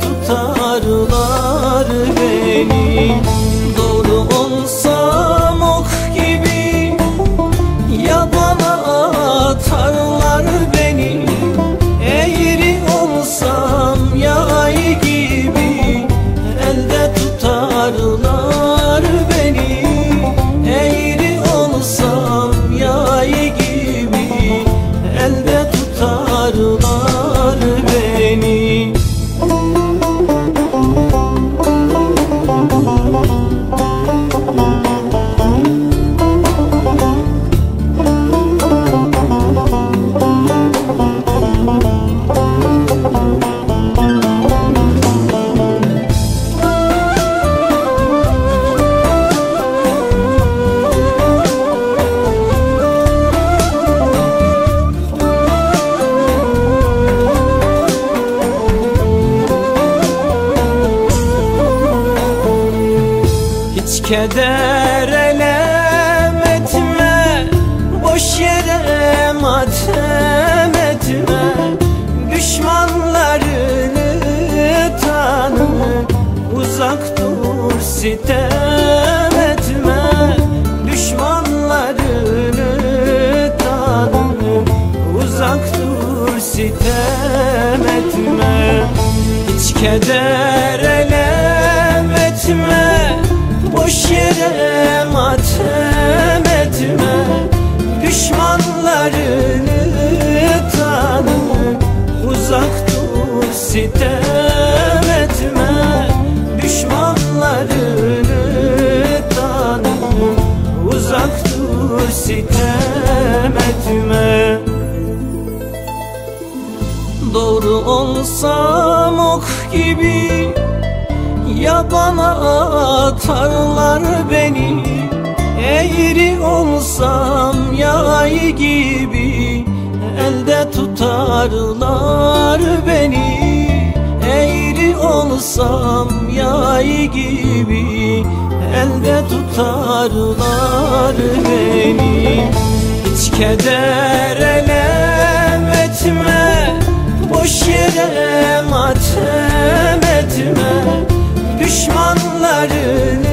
tutarlar beni. Keder elem etme. Boş yere matem etme. Düşmanlarını tanı Uzak dur sitem etme. Düşmanlarını tanı Uzak dur sitem etme. Hiç keder elem Boş yere matem etme Düşmanlarını tanı. Uzak dur sitem etme Düşmanlarını tanı. Uzak dur sitem etme. Doğru olsam ok gibi Yabana atarlar beni Eğri olsam yay gibi. Elde tutarlar beni Eğri olsam yay gibi. Elde tutarlar beni. Hiç keder elem etme Boş yere matem Düşmanlarını